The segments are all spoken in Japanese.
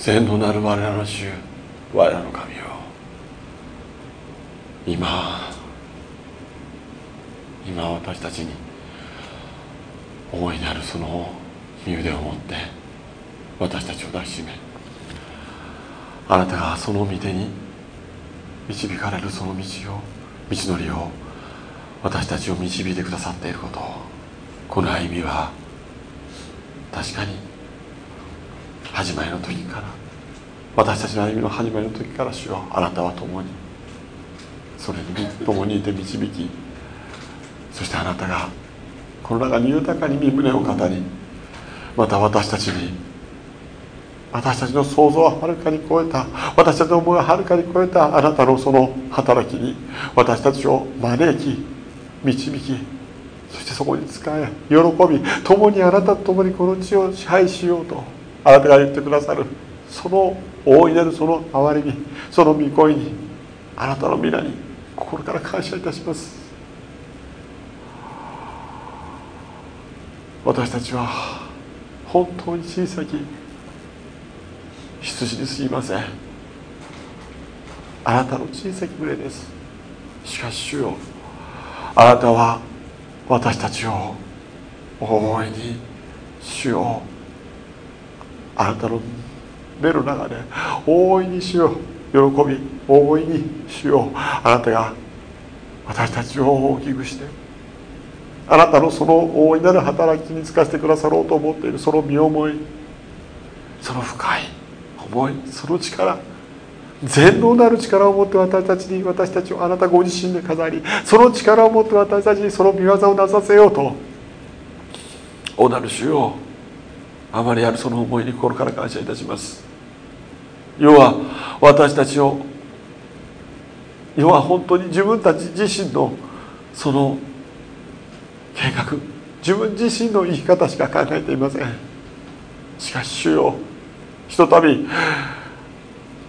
全能なる我らの主我らの神よ。今今私たちに大いなるその身腕を持って私たちを抱きしめあなたがその御手に導かれるその道を道のりを私たちを導いてくださっていること。をこの歩みは確かに始まりの時から私たちの歩みの始まりの時から主よあなたは共にそれに共にいて導きそしてあなたがこの中に豊かに身胸を語りまた私たちに私たちの想像ははるかに超えた私たちの思いははるかに超えたあなたのその働きに私たちを招き導きそしてそこに使え喜び共にあなたと共にこの地を支配しようとあなたが言ってくださるその大いなるその憐れみその御声にあなたの皆に心から感謝いたします。私たちは本当に小さき羊にすぎません。あなたの小さき群れです。しかし主よあなたは私たちを大いに主よあなたの目の中で大いに主よ喜び大いに主よあなたが私たちを大きくしてあなたのその大いなる働きに就かせてくださろうと思っているその身思いその深い思いその力全能なる力を持って私たちに私たちをあなたご自身で飾りその力を持って私たちにその見業をなさせようとおなる主よあまりあるその思いに心から感謝いたします。要は私たちを要は本当に自分たち自身のその計画自分自身の生き方しか考えていません。しかし主よひとたび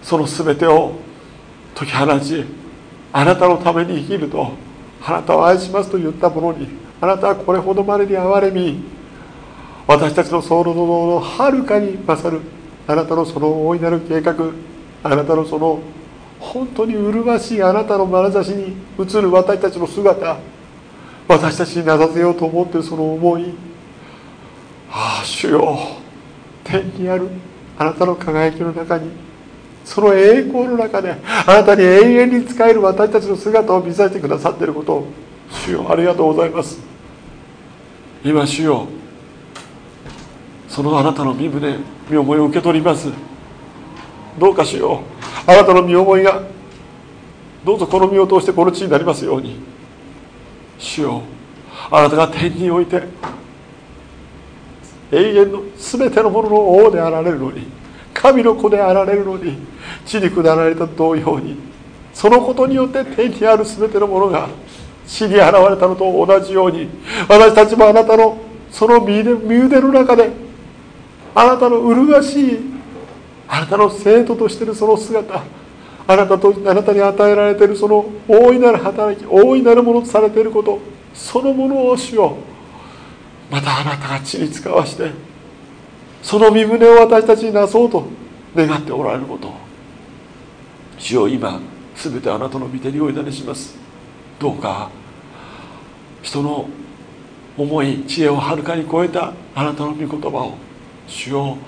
その全てを解き放ちあなたのために生きるとあなたを愛しますと言ったものにあなたはこれほどまでに憐れみ私たちの想像ののはるかに勝るあなたのその大いなる計画あなたのその本当に麗しいあなたの眼差しに映る私たちの姿私たちになさせようと思ってるその思いああ主よ天にあるあなたの輝きの中にその栄光の中であなたに永遠に仕える私たちの姿を見させてくださっていることを主よありがとうございます。今主よそのあなたの身胸身思いを受け取ります。どうかしよう。あなたの身思いがどうぞこの身を通してこの地になりますように。主よあなたが天において永遠の全てのものの王であられるのに神の子であられるのに地に下られた同様にそのことによって天にある全てのものが地に現れたのと同じように私たちもあなたのその身腕の中であなたの麗しいあなたの生徒としてのその姿あなたとあなたに与えられているその大いなる働き大いなるものとされていることそのものを主よまたあなたが地に使わしてその身胸を私たちになそうと願っておられること。主よ今全てあなたの御手にお委ねします。どうか人の思い知恵をはるかに超えたあなたの御言葉を主よ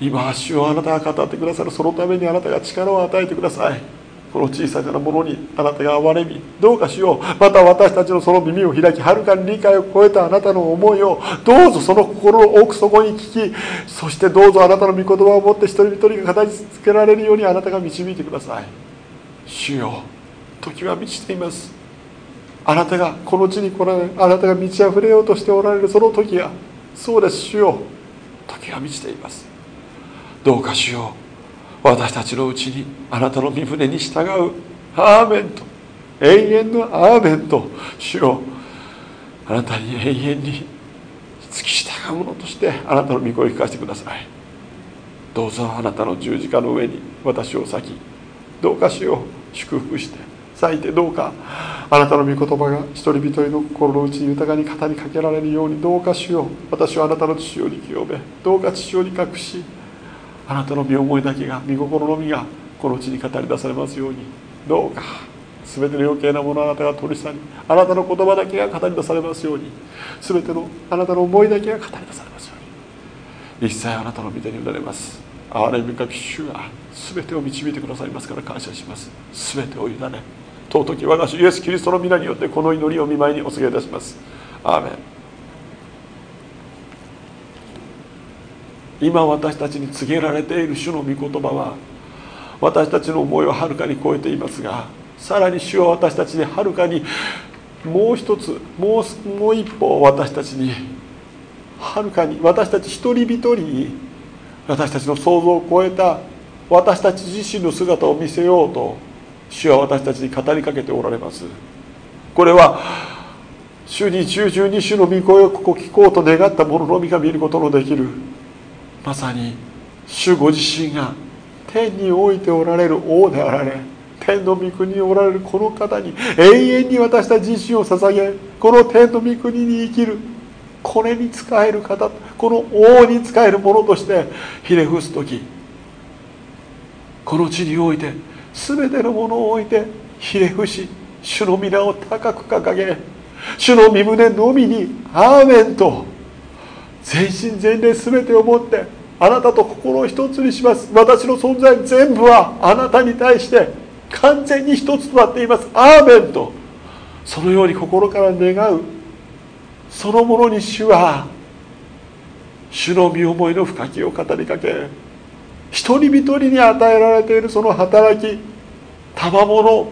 今主をあなたが語ってくださるそのためにあなたが力を与えてください。この小さなものにあなたが憐れみ。どうかしようまた私たちのその耳を開きはるかに理解を超えたあなたの思いをどうぞその心の奥底に聞きそしてどうぞあなたの御言葉を持って一人一人が語り続けられるようにあなたが導いてください。主よ時は満ちています。あなたがこの地に来られあなたが満ち溢れようとしておられるその時がそうです主よ。時が満ちています。どうか主よう私たちのうちにあなたの身船に従う。アーメンと永遠のアーメンと主よあなたに永遠に付き従うものとしてあなたの御声を聞かせてください。どうぞあなたの十字架の上に私を裂きどうか主よう祝福して。咲いてどうかあなたの御言葉が一人一人の心の内に豊かに語りかけられるようにどうか主よう私はあなたの父より清めどうか父より隠しあなたの身思いだけが身心のみがこの地に語り出されますようにどうか全ての余計なものあなたが取り去りあなたの言葉だけが語り出されますように全てのあなたの思いだけが語り出されますように。一切あなたの御手に委ねます。憐れみ深き主が全てを導いてくださいますから感謝します。全てを委ね。尊き我が主イエス・キリストの皆によってこの祈りを見舞いにお告げいたします。アーメン。今私たちに告げられている主の御言葉は私たちの思いをはるかに超えていますがさらに主は私たちにはるかにもう一つもうもう一歩私たちにはるかに私たち一人一人に私たちの想像を超えた私たち自身の姿を見せようと主は私たちに語りかけておられます。これは主に従順に主の御声をここ聞こうと願った者のみが見ることのできる。まさに主ご自身が天においておられる王であられ天の御国におられるこの方に永遠に私たち自身を捧げこの天の御国に生きるこれに仕える方この王に仕える者としてひれ伏す時この地において全てのものを置いてひれ伏し主の皆を高く掲げ主の身胸のみに「アーメン」と全身全霊全てをもってあなたと心を一つにします。私の存在全部はあなたに対して完全に一つとなっています。アーメンとそのように心から願うそのものに主は主の身思いの深きを語りかけ一人一人に与えられているその働き賜物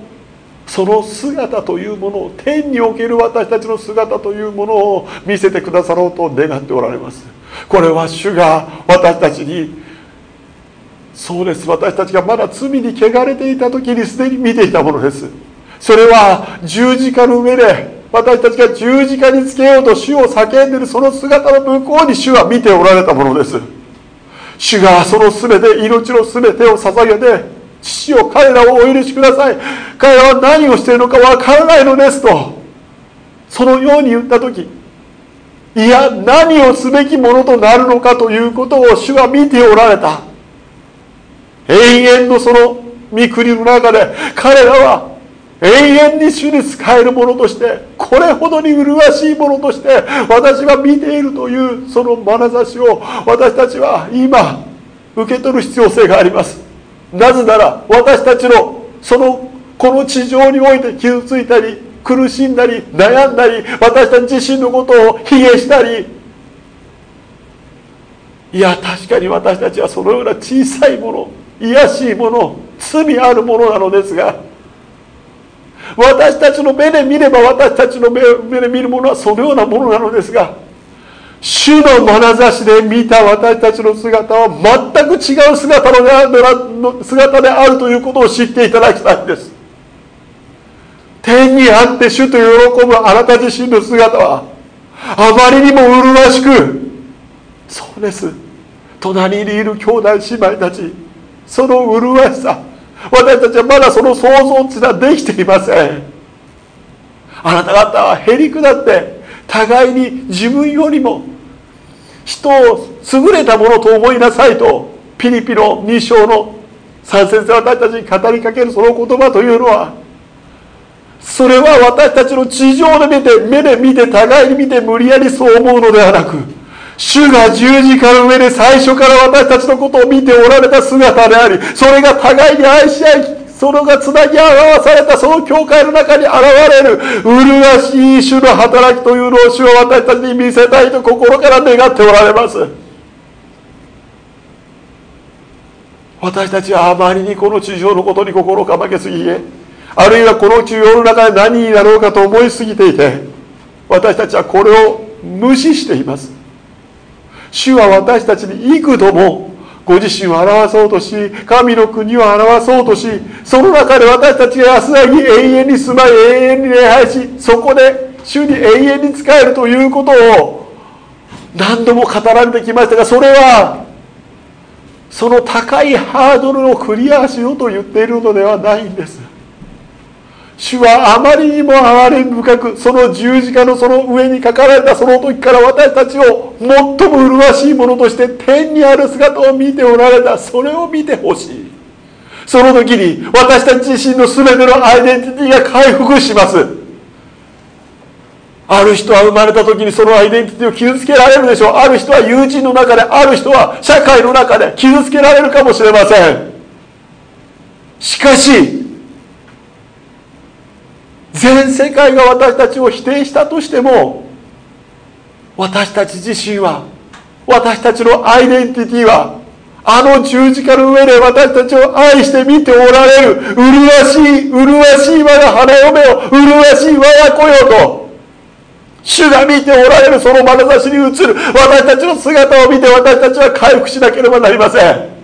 その姿というものを天における私たちの姿というものを見せてくださろうと願っておられます。これは主が私たちにそうです私たちがまだ罪に汚れていた時にすでに見ていたものです。それは十字架の上で私たちが十字架につけようと主を叫んでいるその姿の向こうに主は見ておられたものです。主がその全て命の全てを捧げて父を彼らをお許しください。彼らは何をしているのかわからないのですとそのように言った時いや何をすべきものとなるのかということを主は見ておられた。永遠のその御国の中で彼らは永遠に主に仕えるものとしてこれほどに麗しいものとして私は見ているというその眼差しを私たちは今受け取る必要性があります。なぜなら私たちのそのこの地上において傷ついたり苦しんだり悩んだり私たち自身のことを卑下したり。いや確かに私たちはそのような小さいもの卑しいもの罪あるものなのですが私たちの目で見れば私たちの目で見るものはそのようなものなのですが主の眼差しで見た私たちの姿は全く違う姿の姿であるということを知っていただきたいんです。天にあって主と喜ぶあなた自身の姿はあまりにも麗しくそうです。隣にいる兄弟姉妹たちその麗しさ私たちはまだその想像っていうのはできていません。あなた方はへりくだって互いに自分よりも人を優れたものと思いなさいとピリピの2章の3節で私たちに語りかけるその言葉というのはそれは私たちの地上で見て目で見て互いに見て無理やりそう思うのではなく主が十字架の上で最初から私たちのことを見ておられた姿でありそれが互いに愛し合いそれがつなぎ表されたその教会の中に現れる麗しい主の働きというのを主は私たちに見せたいと心から願っておられます。私たちはあまりにこの地上のことに心をかまけすぎあるいはこの地上の中で何になろうかと思いすぎていて私たちはこれを無視しています。主は私たちに幾度もご自身を表そうとし神の国を表そうとしその中で私たちが安らぎ永遠に住まい永遠に礼拝しそこで主に永遠に仕えるということを何度も語られてきましたがそれはその高いハードルをクリアしようと言っているのではないんです。主はあまりにも哀れ深くその十字架のその上に書かれたその時から私たちを最も麗しいものとして天にある姿を見ておられた。それを見てほしい。その時に私たち自身の全てのアイデンティティが回復します。ある人は生まれた時にそのアイデンティティを傷つけられるでしょう。ある人は友人の中である人は社会の中で傷つけられるかもしれません。しかし全世界が私たちを否定したとしても私たち自身は私たちのアイデンティティはあの十字架の上で私たちを愛して見ておられる麗しい麗しい我が花嫁を麗しい我が子よと主が見ておられるその眼差しに映る私たちの姿を見て私たちは回復しなければなりません。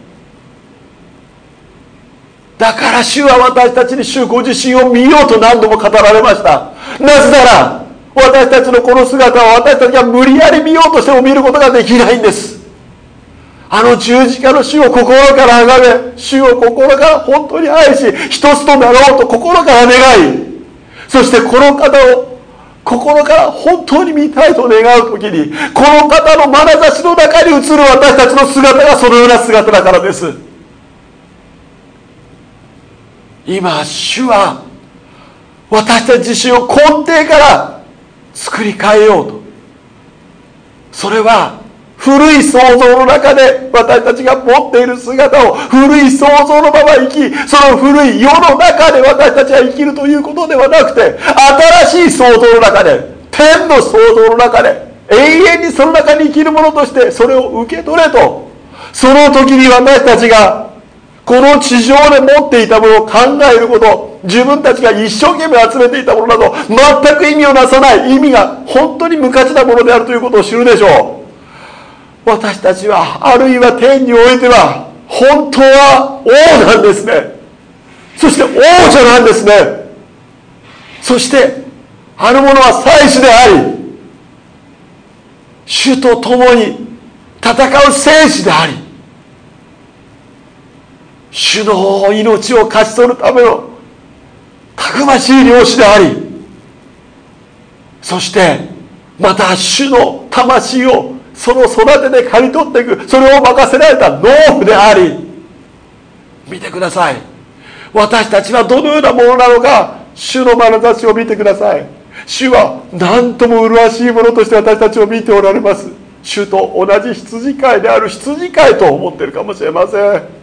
だから主は私たちに主ご自身を見ようと何度も語られました。なぜなら私たちのこの姿を私たちが無理やり見ようとしても見ることができないんです。あの十字架の主を心から崇め主を心から本当に愛し一つとなろうと心から願い。そしてこの方を心から本当に見たいと願う時にこの方の眼差しの中に映る私たちの姿がそのような姿だからです。今主は私たち自身を根底から作り変えようと。それは古い想像の中で私たちが持っている姿を古い想像のまま生きその古い世の中で私たちは生きるということではなくて新しい想像の中で天の想像の中で永遠にその中に生きるものとしてそれを受け取れと。その時に私たちがこの地上で持っていたものを考えること自分たちが一生懸命集めていたものなど全く意味をなさない意味が本当に無価値なものであるということを知るでしょう。私たちはあるいは天においては本当は王なんですね。そして王者なんですね。そしてあるものは祭司であり主と共に戦う戦士であり主の命を勝ち取るためのたくましい漁師でありそしてまた主の魂をその育てで刈り取っていくそれを任せられた農夫であり見てください。私たちはどのようなものなのか主の眼差しを見てください。主は何とも麗しいものとして私たちを見ておられます。主と同じ羊飼いである羊飼いと思っているかもしれません。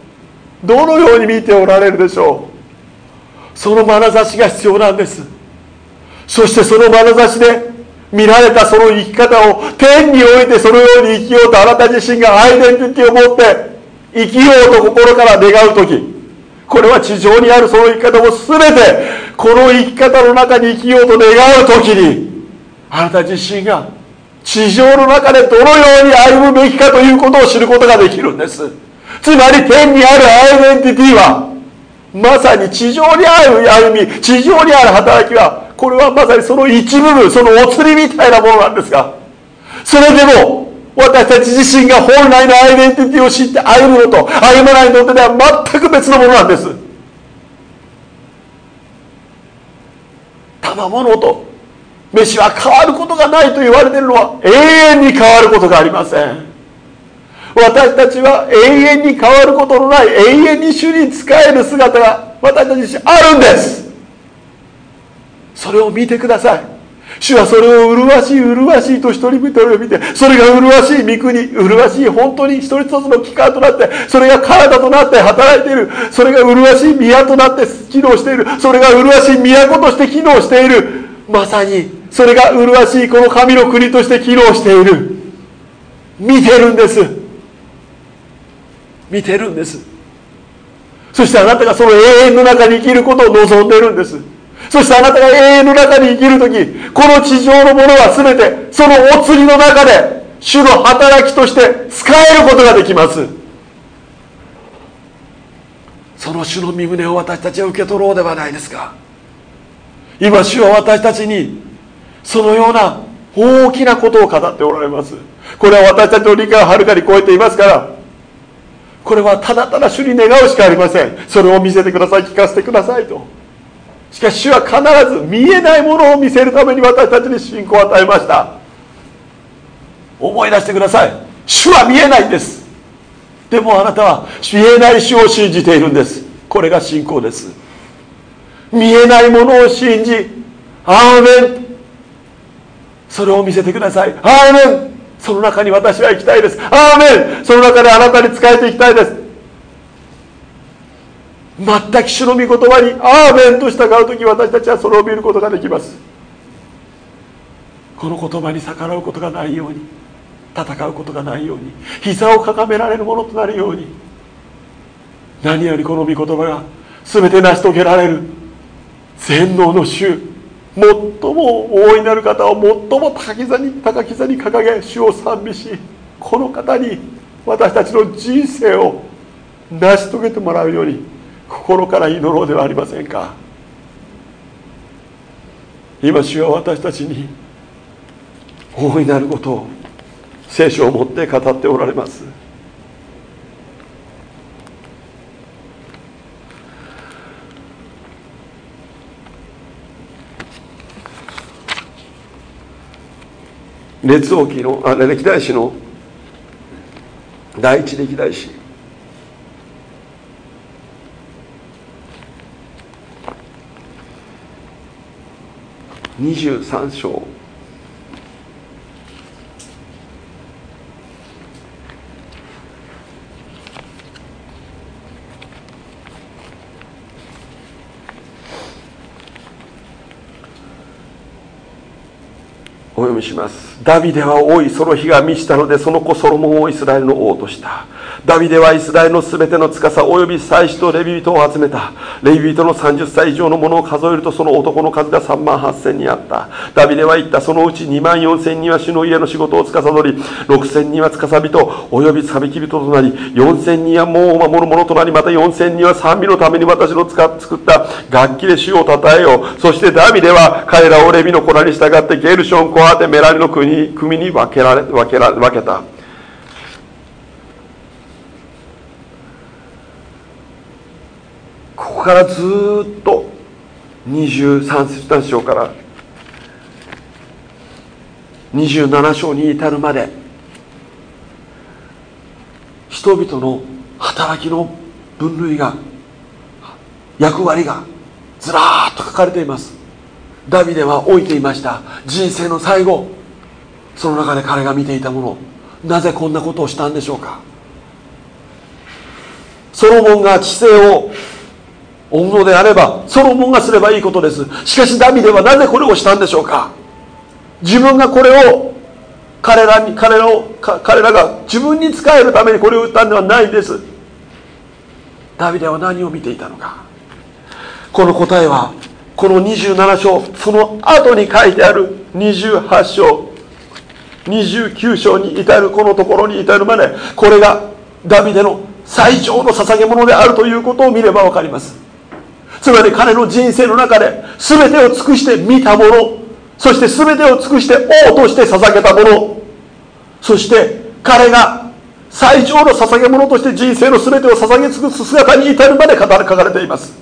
どのように見ておられるでしょう？その眼差しが必要なんです。そしてその眼差しで見られたその生き方を天においてそのように生きようとあなた自身がアイデンティティを持って生きようと心から願う時。これは地上にあるその生き方を全てこの生き方の中に生きようと願う時にあなた自身が地上の中でどのように歩むべきかということを知ることができるんです。つまり天にあるアイデンティティはまさに地上にある歩み地上にある働きはこれはまさにその一部分そのお釣りみたいなものなんですがそれでも私たち自身が本来のアイデンティティを知って歩むのと歩まないのとでは全く別のものなんです。賜物と飯は変わることがないと言われているのは永遠に変わることがありません。私たちは永遠に変わることのない永遠に主に仕える姿が私たち自身あるんです。それを見てください。主はそれを麗しい麗しいと一人一人を見てそれが麗しい御国麗しい本当に一人一つの機関となってそれが体となって働いている。それが麗しい宮となって機能している。それが麗しい都として機能している。まさにそれが麗しいこの神の国として機能している。見てるんです。見てるんです。そしてあなたがその永遠の中に生きることを望んでるんです。そしてあなたが永遠の中に生きる時この地上のものは全てそのお釣りの中で主の働きとして使えることができます。その主の身旨を私たちは受け取ろうではないですか。今主は私たちにそのような大きなことを語っておられます。これは私たちの理解をはるかに超えていますからこれはただただ主に願うしかありません。それを見せてください。聞かせてくださいと。しかし主は必ず見えないものを見せるために私たちに信仰を与えました。思い出してください。主は見えないんです。でもあなたは見えない主を信じているんです。これが信仰です。見えないものを信じアーメン。それを見せてください。アーメン。その中に私は行きたいです。アーメン。その中であなたに仕えていきたいです。全く主の御言葉にアーメンと従う時私たちはそれを見ることができます。この言葉に逆らうことがないように戦うことがないように膝をかがめられるものとなるように何よりこの御言葉が全て成し遂げられる全能の主。最も大いなる方を最も高き座に高き座に掲げ主を賛美しこの方に私たちの人生を成し遂げてもらうように心から祈ろうではありませんか。今主は私たちに大いなることを聖書を持って語っておられます。列王記のあ歴代史の第一歴代史。23章。読みします。ダビデは王位その日が満ちたのでその子ソロモンをイスラエルの王とした。ダビデはイスラエルのすべての司及び祭司とレビ人を集めた。レビ人の30歳以上の者を数えるとその男の数が3万8000人あった。ダビデは言った。そのうち2万4000人は主の家の仕事を司り6000人は司人及び錆びき人となり4000人は門を守る者となりまた4000人は賛美のために私の作った。楽器で主をたたえよう。そしてダビデは彼らをレビの子らに従ってゲルションコアテメラリの国組に分けられ分けら分けた。からずっと23節章から27章に至るまで人々の働きの分類が役割がずらーっと書かれています。ダビデは置いていました。人生の最後その中で彼が見ていたもの。なぜこんなことをしたんでしょうか。ソロモンが知性を追うのであればソロモンがすればいいことです。しかしダビデはなぜこれをしたんでしょうか？自分がこれを彼らに彼らを彼らが自分に仕えるためにこれを言ったんではないんです。ダビデは何を見ていたのか？この答えはこの27章その後に書いてある28章29章に至るこのところに至るまでこれがダビデの最上の捧げ物であるということを見れば分かります。つまり彼の人生の中で全てを尽くして見たものそして全てを尽くして王として捧げたものそして彼が最上の捧げ物として人生の全てを捧げ尽くす姿に至るまで書かれています。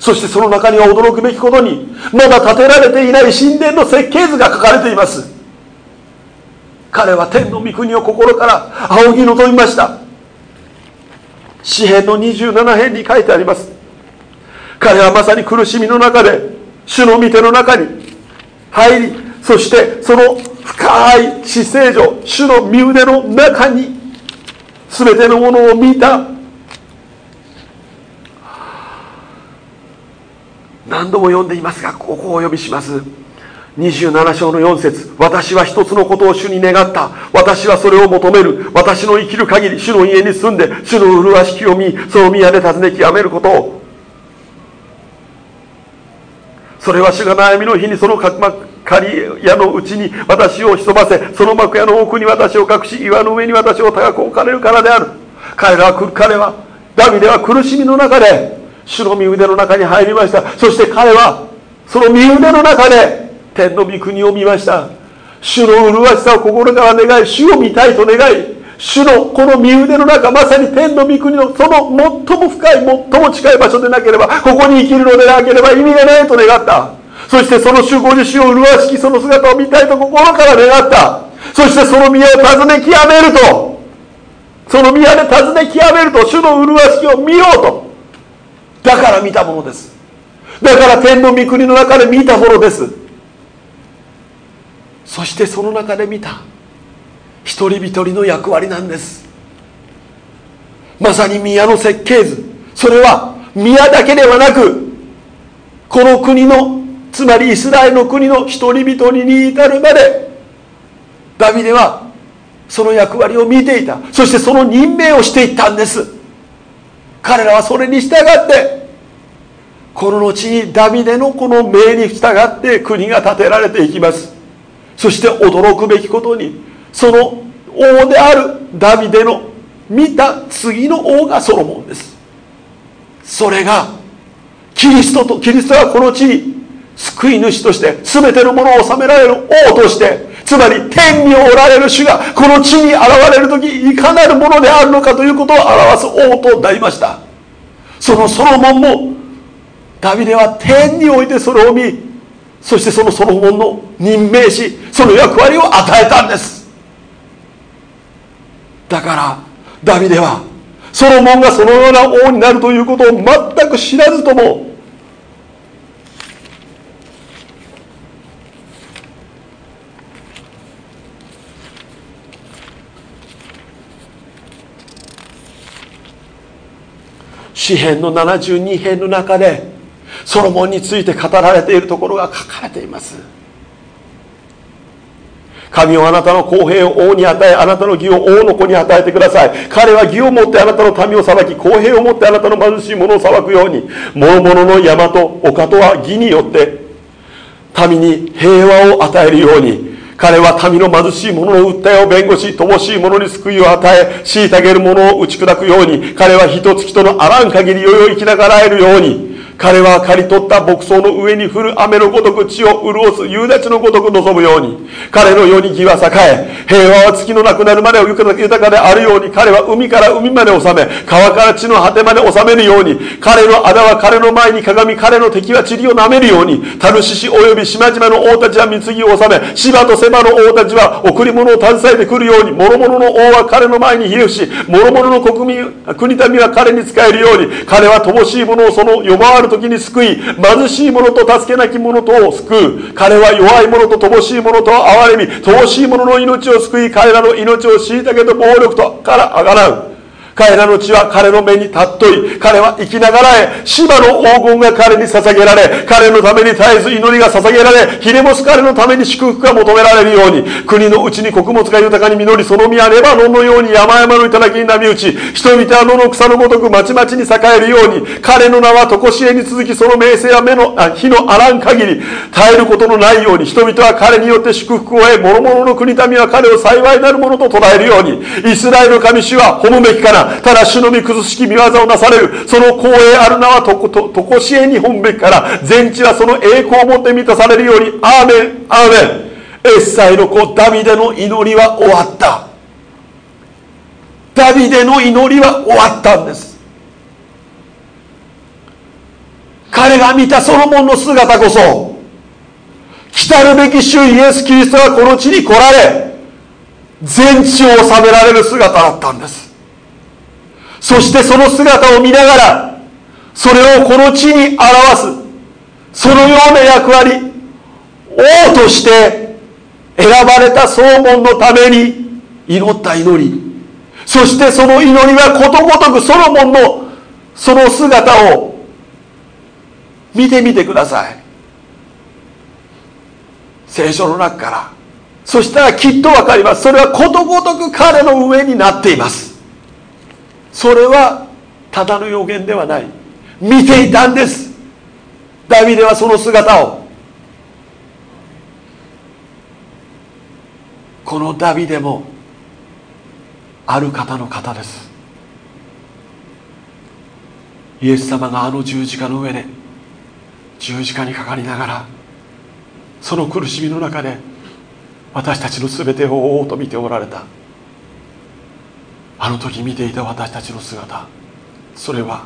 そしてその中には驚くべきことにまだ建てられていない神殿の設計図が書かれています。彼は天の御国を心から仰ぎ望みました。詩篇の27編に書いてあります。彼はまさに苦しみの中で主の御手の中に入りそしてその深い死聖所主の身腕の中に全てのものを見た。何度も読んでいますがここをお読みします。27章の4節私は一つのことを主に願った。私はそれを求める。私の生きる限り主の家に住んで主の麗しきを見その宮で訪ね極めることを。それは主が悩みの日にその刈り屋のうちに私を潜ませその幕屋の奥に私を隠し岩の上に私を高く置かれるからである。彼らは彼はダビデは苦しみの中で主の身腕の中に入りました。そして彼はその身腕の中で天の御国を見ました。主の麗しさを心から願い主を見たいと願い主のこの身腕の中まさに天の御国のその最も深い最も近い場所でなければここに生きるのでなければ意味がないと願った。そしてその主ご自身を麗しきその姿を見たいと心から願った。そしてその宮を訪ね極めると。その宮で訪ね極めると主の麗しきを見ようと。だから見たものです。だから天の御国の中で見たものです。そしてその中で見た。一人一人の役割なんです。まさに宮の設計図。それは宮だけではなくこの国のつまりイスラエルの国の一人一人に至るまでダビデはその役割を見ていた。そしてその任命をしていったんです。彼らはそれに従ってこの後にダビデのこの命に従って国が建てられていきます。そして驚くべきことにその王であるダビデの見た次の王がソロモンです。それがキリストとキリストはこの地に救い主として全てのものを治められる王としてつまり天におられる主がこの地に現れる時いかなるものであるのかということを表す王となりました。そのソロモンもダビデは天においてそれを見そしてそのソロモンの任命しその役割を与えたんです。だからダビデはソロモンがそのような王になるということを全く知らずとも詩編の72編の中でソロモンについて語られているところが書かれています。神をあなたの公平を王に与えあなたの義を王の子に与えてください。彼は義をもってあなたの民を裁き公平をもってあなたの貧しい者を裁くように諸々の山と丘とは義によって民に平和を与えるように彼は民の貧しい者の訴えを弁護し乏しい者に救いを与え虐げる者を打ち砕くように彼は人つきとのあらん限りよよ生きながらえるように彼は刈り取った牧草の上に降る雨のごとく地を潤す夕立のごとく望むように彼の世に義は栄え平和は月のなくなるまで豊かであるように彼は海から海まで治め川から地の果てまで治めるように彼の仇は彼の前にかがみ彼の敵は塵を舐めるようにタルシシ及び島々の王たちは貢ぎを治め芝とセバの王たちは贈り物を携えてくるように諸々の王は彼の前にひれ伏し諸々の国民国民は彼に仕えるように彼は乏しい者をその呼ばわる時に救い貧しい者と助けなき者とを救う。彼は弱い者と乏しい者と憐れみ乏しい者の命を救い彼らの命を虐げと暴力とからあがらう。彼らの血は彼の目に尊い。彼は生きながらえ芝の黄金が彼に捧げられ彼のために絶えず祈りが捧げられひれもす彼のために祝福が求められるように国のうちに穀物が豊かに実りその実はレバノンのように山々の頂に波打ち人々は野の草のごとくまちまちに栄えるように彼の名は常しえに続きその名声は目のあ火のあらん限り絶えることのないように人々は彼によって祝福を得諸々の国民は彼を幸いなるものと捉えるようにイスラエルの神主は褒むべきかなただ主の御崩しき見業をなされるその光栄ある名はとこととこしえに本べきから全地はその栄光をもって満たされるようにアーメンアーメンエッサイの子ダビデの祈りは終わったダビデの祈りは終わったんです彼が見たソロモンの姿こそ来るべき主イエス・キリストがこの地に来られ全地を治められる姿だったんですそしてその姿を見ながらそれをこの地に表すそのような役割王として選ばれたソロモンのために祈った祈り。そしてその祈りはことごとくソロモンのその姿を見てみてください。聖書の中から。そしたらきっと分かります。それはことごとく彼の上になっています。それはただの予言ではない。見ていたんです。ダビデはその姿を。このダビデもある方の方です。イエス様があの十字架の上で十字架にかかりながらその苦しみの中で私たちの全てを追おうと見ておられた。あの時見ていた私たちの姿。それは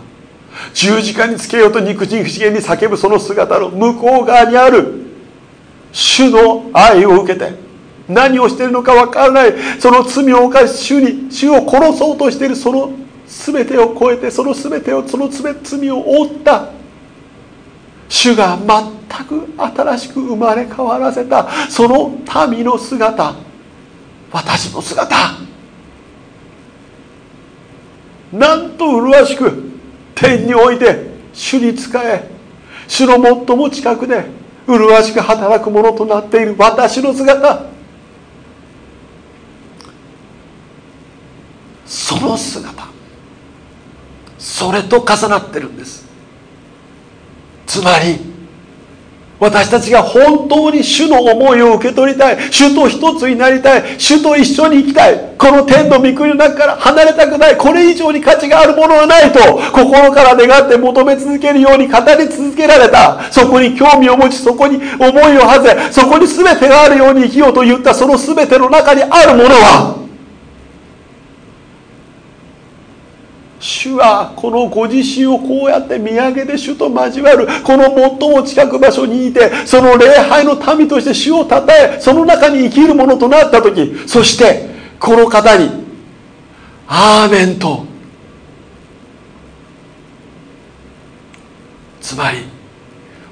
十字架につけようと肉人不思議に叫ぶその姿の向こう側にある主の愛を受けて何をしているのか分からないその罪を犯し主に主を殺そうとしているその全てを超えてその全てをその罪を負った主が全く新しく生まれ変わらせたその民の姿私の姿。なんと麗しく天において主に仕え主の最も近くで麗しく働くものとなっている私の姿。その姿。それと重なってるんです。つまり私たちが本当に主の思いを受け取りたい。主と一つになりたい。主と一緒に生きたい。この天の御国の中から離れたくない。これ以上に価値があるものはないと。心から願って求め続けるように語り続けられた。そこに興味を持ちそこに思いを馳せそこに全てがあるように生きようと言ったその全ての中にあるものは主はこのご自身をこうやって見上げて主と交わる。この最も近く場所にいてその礼拝の民として主をたたえその中に生きるものとなった時そしてこの方に「アーメン」とつまり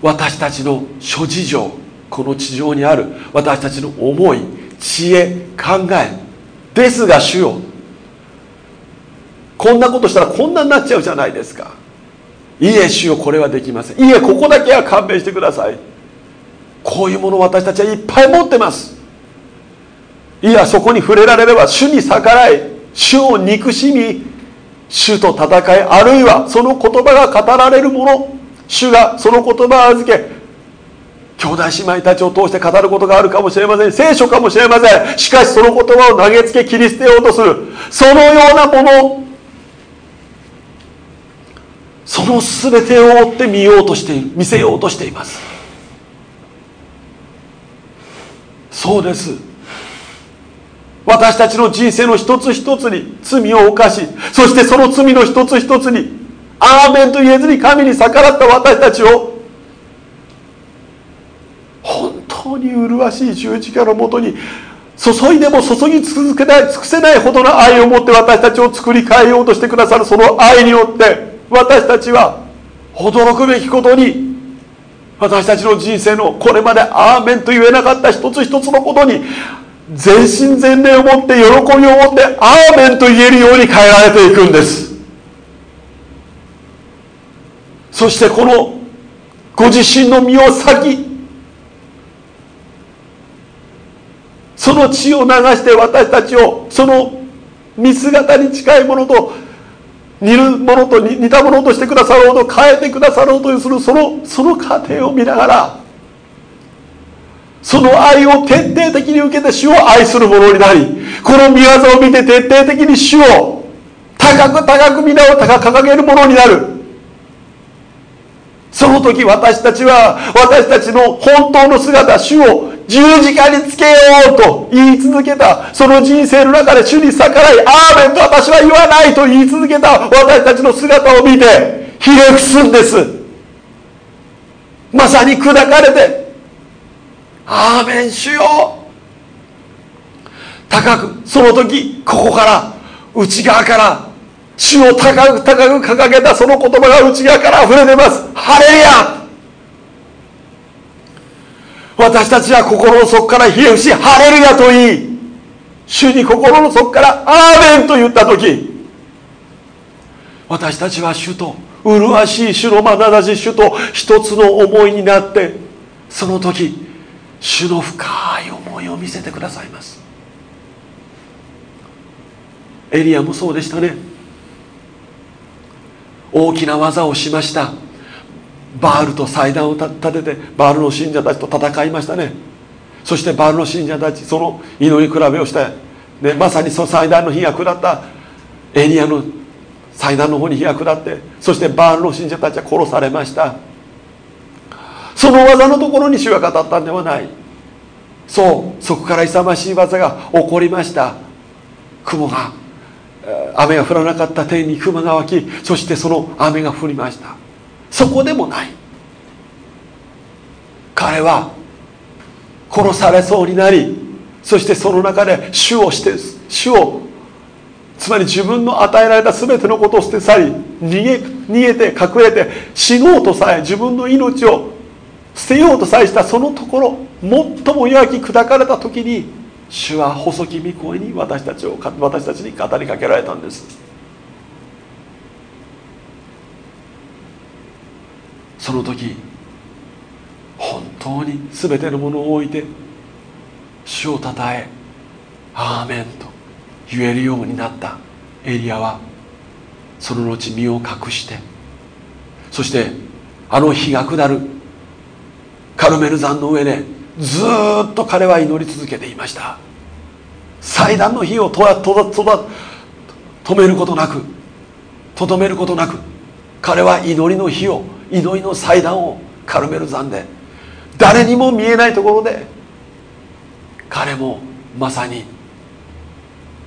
私たちの諸事情この地上にある私たちの思い知恵考え。ですが主よこんなことしたらこんなになっちゃうじゃないですか。いいえ主よこれはできません。いえここだけは勘弁してください。こういうものを私たちはいっぱい持ってます。いやそこに触れられれば主に逆らい主を憎しみ主と戦いあるいはその言葉が語られるもの主がその言葉を預け兄弟姉妹たちを通して語ることがあるかもしれません。聖書かもしれません。しかしその言葉を投げつけ切り捨てようとす。るそのようなものその全てを追って見ようとしている見せようとしています。そうです。私たちの人生の一つ一つに罪を犯しそしてその罪の一つ一つにアーメンと言えずに神に逆らった私たちを本当に麗しい十字架のもとに注いでも注ぎ続けない尽くせないほどの愛を持って私たちを作り変えようとしてくださるその愛によって私たちは驚くべきことに私たちの人生のこれまでアーメンと言えなかった一つ一つのことに全身全霊を持って喜びを持ってアーメンと言えるように変えられていくんです。そしてこのご自身の身を裂きその血を流して私たちをその見姿に近いものと似るものと似たものとしてくださろうと変えてくださろうとするそのその過程を見ながらその愛を徹底的に受けて主を愛する者になりこの御業を見て徹底的に主を高く高く皆を高く掲げる者になる。その時私たちは私たちの本当の姿主を十字架につけようと言い続けた。その人生の中で主に逆らいアーメンと私は言わないと言い続けた。私たちの姿を見てひれ伏すんです。まさに砕かれてアーメン主よ。高くその時ここから内側から主を高く高く掲げたその言葉が内側から溢れてます。ハレルヤ私たちは心の底からひれ伏しハレルヤと言い主に心の底からアーメンと言った時私たちは主と麗しい主の眼差し主と一つの思いになってその時主の深い思いを見せてくださいます。エリアもそうでしたね。大きな技をしました。バールと祭壇を立ててバールの信者たちと戦いましたね。そしてバールの信者たちその祈り比べをして、ね、まさにその祭壇の火が下ったエリアの祭壇の方に火が下ってそしてバールの信者たちは殺されました。その技のところに主が語ったんではない。そうそこから勇ましい技が起こりました。雲が雨が降らなかった天に熊が湧きそしてその雨が降りました。そこでもない。彼は殺されそうになりそしてその中で主をして主をつまり自分の与えられた全てのことを捨て去り逃げ逃げて隠れて死のうとさえ自分の命を捨てようとさえしたそのところ最も弱き砕かれた時に主は細き御声に私たちを私たちに語りかけられたんです。その時本当に全てのものを置いて主をたたえ「アーメン」と言えるようになったエリアはその後身を隠してそしてあの日が下るカルメル山の上でずっと彼は祈り続けていました。祭壇の火をととと止めることなくとどめることなく彼は祈りの火を祈りの祭壇をカルメル山で誰にも見えないところで彼もまさに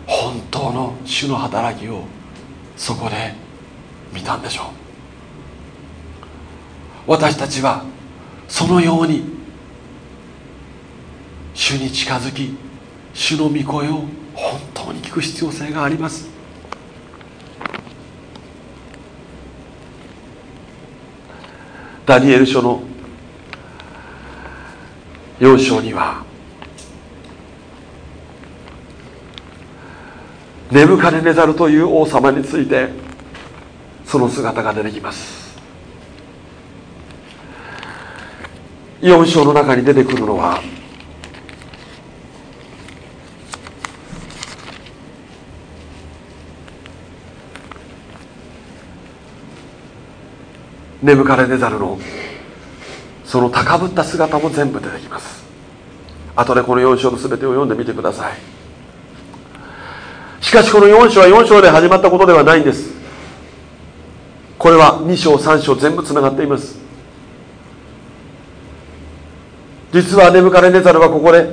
本当の主の働きをそこで見たんでしょう。私たちはそのように主に近づき主の御声を本当に聞く必要性があります。ダニエル書の4章にはネブカネネザルという王様についてその姿が出てきます。4章の中に出てくるのはネブカネネザルの。その高ぶった姿も全部出てきます。後でこの4章の全てを読んでみてください。しかしこの4章は4章で始まったことではないんです。これは2章3章全部つながっています。実はネブカレネザルはここで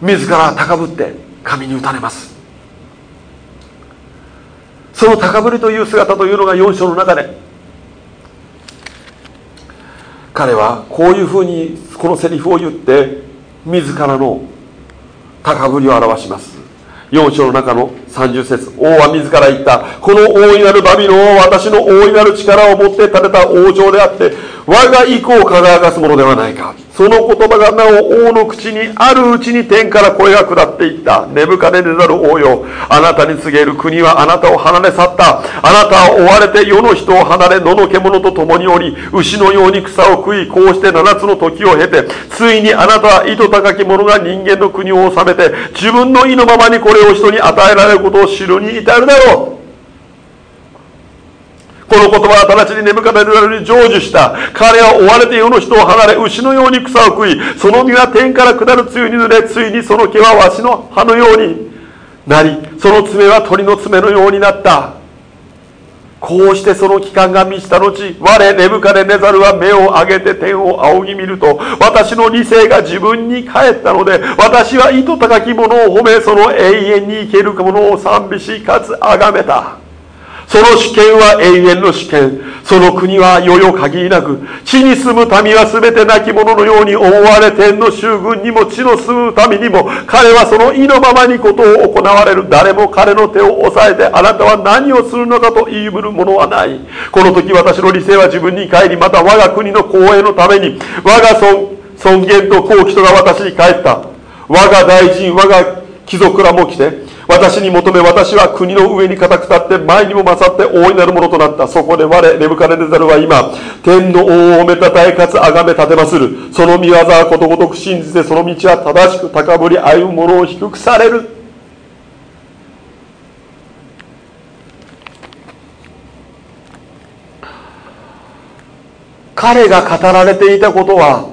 自ら高ぶって神に打たれます。その高ぶりという姿というのが4章の中で彼はこういうふうにこのセリフを言って自らの高ぶりを表します。4章の中の30節王は自ら言った。この大いなるバビロンは私の大いなる力を持って建てた王城であって我が意向を輝かすものではないか。その言葉がなお王の口にあるうちに天から声が下っていった。根深でねざる王よ。あなたに告げる国はあなたを離れ去った。あなたは追われて世の人を離れ野の獣と共におり牛のように草を食いこうして七つの時を経てついにあなたは意図高き者が人間の国を治めて自分の意のままにこれを人に与えられることを知るに至るだろう。この言葉は直ちに眠かれるに成就した。彼は追われて世の人を離れ、牛のように草を食い、その実は天から下る梅雨に濡れ、ついにその毛はわしの葉のようになり、その爪は鳥の爪のようになった。こうしてその期間が満ちた後、我、眠かれねざるは目を上げて天を仰ぎ見ると、私の理性が自分に帰ったので、私は意図高きものを褒め、その永遠に生けるものを賛美し、かつ崇めた。その主権は永遠の主権。その国は世々限りなく、地に住む民は全て亡き者のように思われ、天の衆軍にも地の住む民にも、彼はその意のままにことを行われる。誰も彼の手を押さえて、あなたは何をするのかと言いぶるものはない。この時私の理性は自分に帰り、また我が国の公営のために、我が尊尊厳と好奇とが私に帰った。我が大臣、我が貴族らも来て、私に求め私は国の上に固く立って前にも勝って大いなるものとなった。そこで我ネブカネネザルは今天の王をめたたえかつ崇め立てまする。その見業はことごとく信じてその道は正しく高ぶり歩む者を低くされる。彼が語られていたことは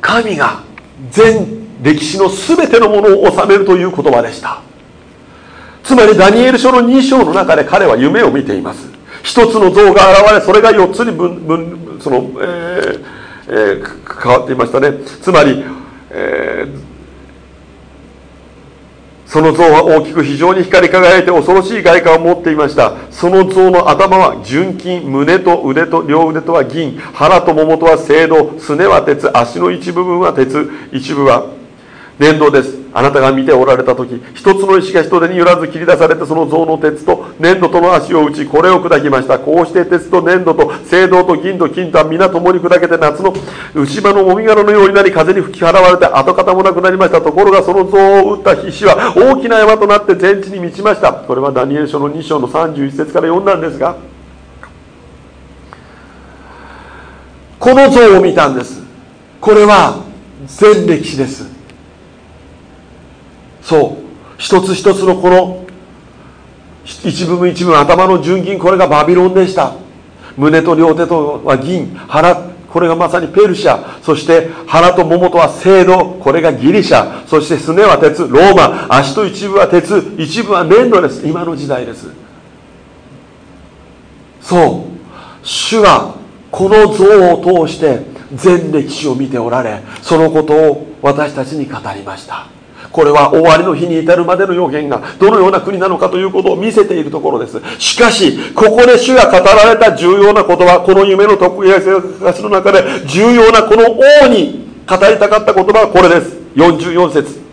神が全歴史の全てのものを収めるという言葉でした。つまりダニエル書の2章の中で彼は夢を見ています。一つの像が現れそれが4つに分分その、えーえー、変わっていましたね。つまり、えー、その像は大きく非常に光り輝いて恐ろしい外観を持っていました。その像の頭は純金胸と腕と両腕とは銀。腹とももとは青銅すねは鉄足の一部分は鉄。一部は粘土です。あなたが見ておられた時一つの石が人手に揺らず切り出されてその像の鉄と粘土との足を打ちこれを砕きました。こうして鉄と粘土と青銅と銀と金とは皆共に砕けて夏の牛場のもみ殻のようになり風に吹き払われて跡形もなくなりました。ところがその像を打った石は大きな山となって全地に満ちました。これはダニエル書の2章の31節から読んだんですがこの像を見たんです。これは全歴史です。そう。一つ一つのこの一部分一部分頭の純銀これがバビロンでした。胸と両手とは銀。腹これがまさにペルシャ。そして腹とももとは青銅。これがギリシャ。そしてすねは鉄。ローマ。足と一部は鉄。一部は粘土です。今の時代です。そう。主はこの像を通して全歴史を見ておられそのことを私たちに語りました。これは終わりの日に至るまでの予言がどのような国なのかということを見せているところです。しかしここで主が語られた重要なことはこの夢の特異生活の中で重要なこの王に語りたかった言葉はこれです。44節。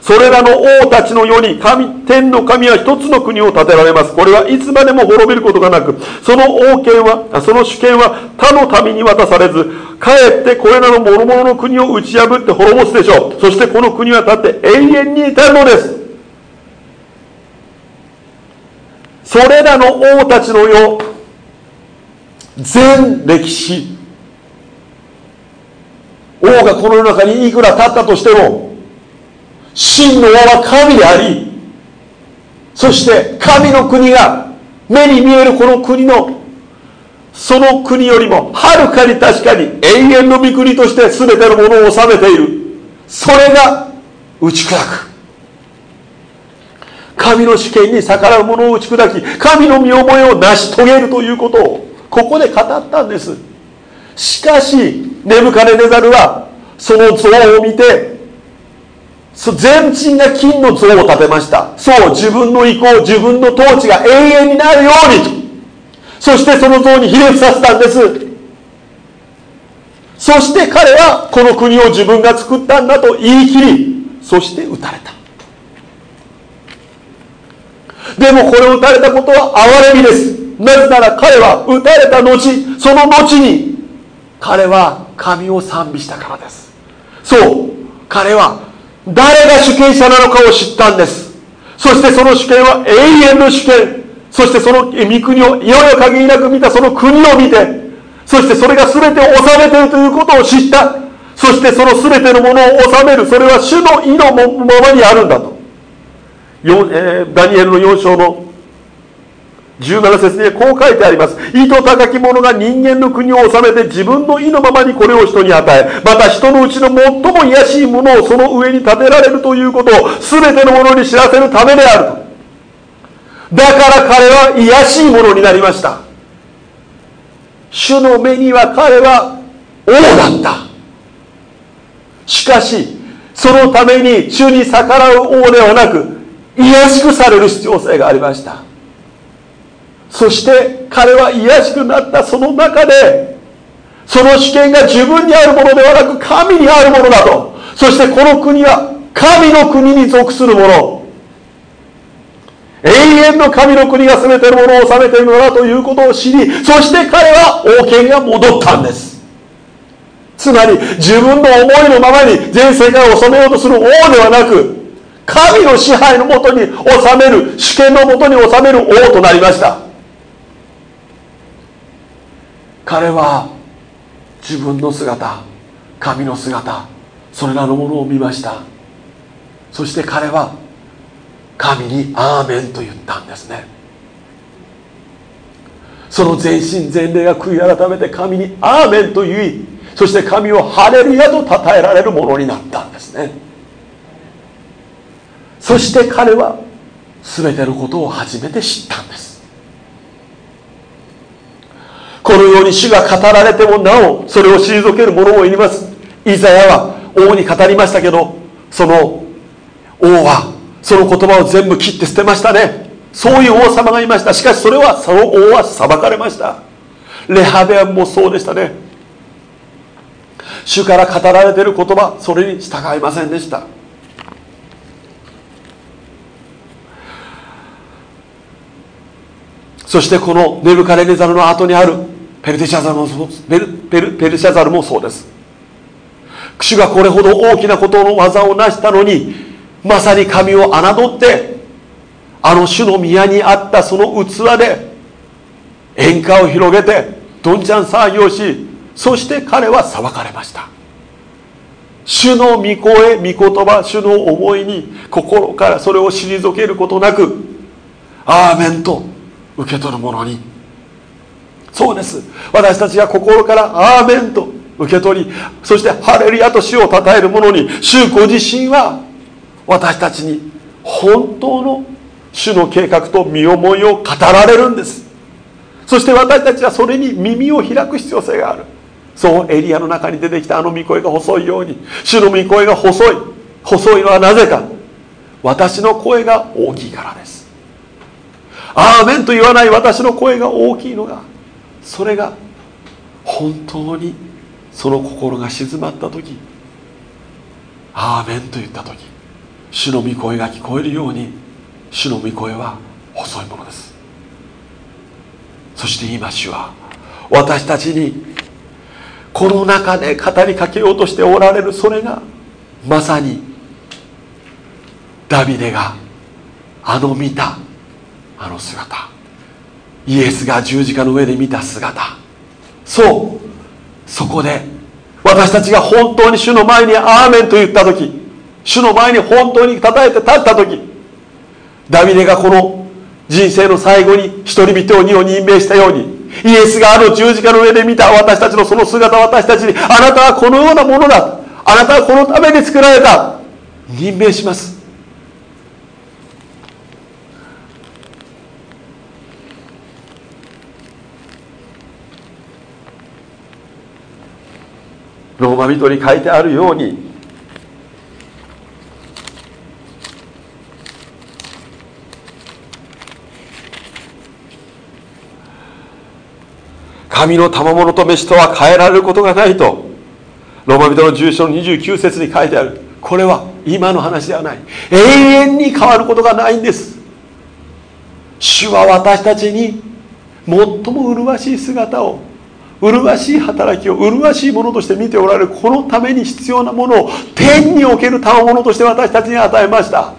それらの王たちのように神天の神は一つの国を建てられます。これはいつまでも滅びることがなくその王権はその主権は他の民に渡されずかえってこれらの諸々の国を打ち破って滅ぼすでしょう。そしてこの国は立って永遠に至るのです。それらの王たちの世全歴史王がこの世の中にいくら立ったとしても真の王は神でありそして神の国が目に見えるこの国のその国よりもはるかに確かに永遠の御国として全てのものを治めている。それが打ち砕く。神の主権に逆らう者を打ち砕き神の見覚えを成し遂げるということをここで語ったんです。しかしネブカネネザルはその像を見て全身が金の像を建てました。そう自分の意向自分の統治が永遠になるようにと。そしてその像にひれ伏させたんです。そして彼はこの国を自分が作ったんだと言い切りそして撃たれた。でもこれを撃たれたことは憐れみです。なぜなら彼は撃たれた後その後に彼は神を賛美したからです。そう彼は誰が主権者なのかを知ったんです。そしてその主権は永遠の主権。そしてその御国をいよいよ限りなく見たその国を見てそしてそれが全てを治めているということを知った。そしてその全てのものを治める。それは主の意のままにあるんだと、えー、ダニエルの4章の17節にはこう書いてあります。意図高き者が人間の国を治めて自分の意のままにこれを人に与えまた人のうちの最も卑しいものをその上に立てられるということを全てのものに知らせるためであると。だから彼は卑しいものになりました。主の目には彼は王だったしかしそのために主に逆らう王ではなく卑しくされる必要性がありました。そして彼は卑しくなったその中でその主権が自分にあるものではなく神にあるものだと。そしてこの国は神の国に属するもの。永遠の神の国が全てのものを治めているのだということを知りそして彼は王権が戻ったんです。つまり自分の思いのままに全世界を治めようとする王ではなく神の支配のもとに治める主権のもとに治める王となりました。彼は自分の姿神の姿それらのものを見ました。そして彼は神に「アーメン」と言ったんですね。その全身全霊が悔い改めて神に「アーメン」と言いそして神を「ハレルヤ」と称えられるものになったんですね。そして彼は全てのことを初めて知ったんです。このように主が語られてもなおそれを退ける者もいます。イザヤは王に語りましたけどその王はその言葉を全部切って捨てましたね。そういう王様がいました。しかしそれはその王は裁かれました。レハベアンもそうでしたね。主から語られている言葉それに従いませんでした。そしてこのネブカレネザルの後にあるペルテシャザルもペルペルペルシャザルもそうです。主がこれほど大きなことの技を成したのにまさに神を侮ってあの主の宮にあったその器で演歌を広げてどんちゃん騒ぎをしそして彼は裁かれました。主の御声御言葉主の思いに心からそれを退けることなくアーメンと受け取る者にそうです。私たちが心からアーメンと受け取りそしてハレルヤと主を称える者に主ご自身は私たちに本当の主の計画と身思いを語られるんです。そして私たちはそれに耳を開く必要性がある。そうエリアの中に出てきたあの御声が細いように主の御声が細い。細いのはなぜか。私の声が大きいからです。アーメンと言わない私の声が大きいのがそれが本当にその心が静まった時アーメンと言った時主の御声が聞こえるように主の御声は細いものです。そして今主は私たちにこの中で語りかけようとしておられるそれがまさにダビデがあの見たあの姿。イエスが十字架の上で見た姿。そう。そこで私たちが本当に主の前にアーメンと言った時主の前に本当に叩いて立った時ダビデがこの人生の最後に一人人を二を任命したようにイエスがある十字架の上で見た私たちのその姿私たちにあなたはこのようなものだ。あなたはこのために作られた。任命します。ローマ人に書いてあるように。神の賜物と飯とは変えられることがないと。ローマ人の住所の29節に書いてある。これは今の話ではない。永遠に変わることがないんです。主は私たちに最も麗しい姿を麗しい働きを麗しいものとして見ておられるこのために必要なものを天における賜物として私たちに与えました。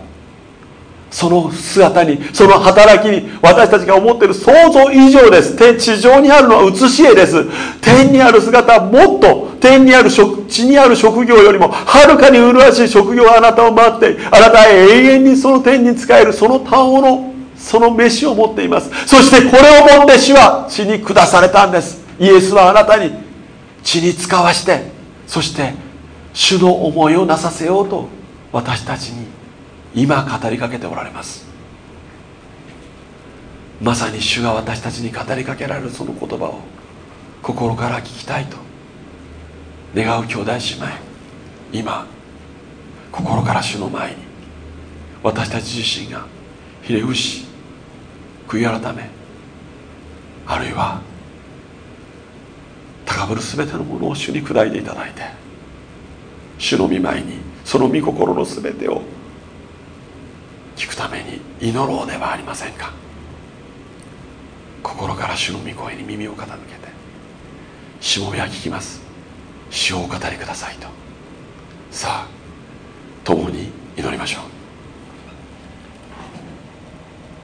その姿にその働きに私たちが思っている想像以上です。地上にあるのは写し絵です。天にある姿はもっと天にある地にある職業よりもはるかに麗しい職業があなたを待ってあなたは永遠にその天に仕えるその賜物その飯を持っています。そしてこれをもって主は死に下されたんです。イエスはあなたに血に使わしてそして主の思いをなさせようと私たちに今語りかけておられます。まさに主が私たちに語りかけられるその言葉を心から聞きたいと。願う兄弟姉妹今心から主の前に私たち自身がひれ伏し悔い改めあるいは高ぶる全てのものを主に砕いていただいて主の御前にその御心の全てを聞くために祈ろうではありませんか。心から主の御声に耳を傾けてしもべは聞きます。主をお語りくださいと。さあ共に祈りましょう。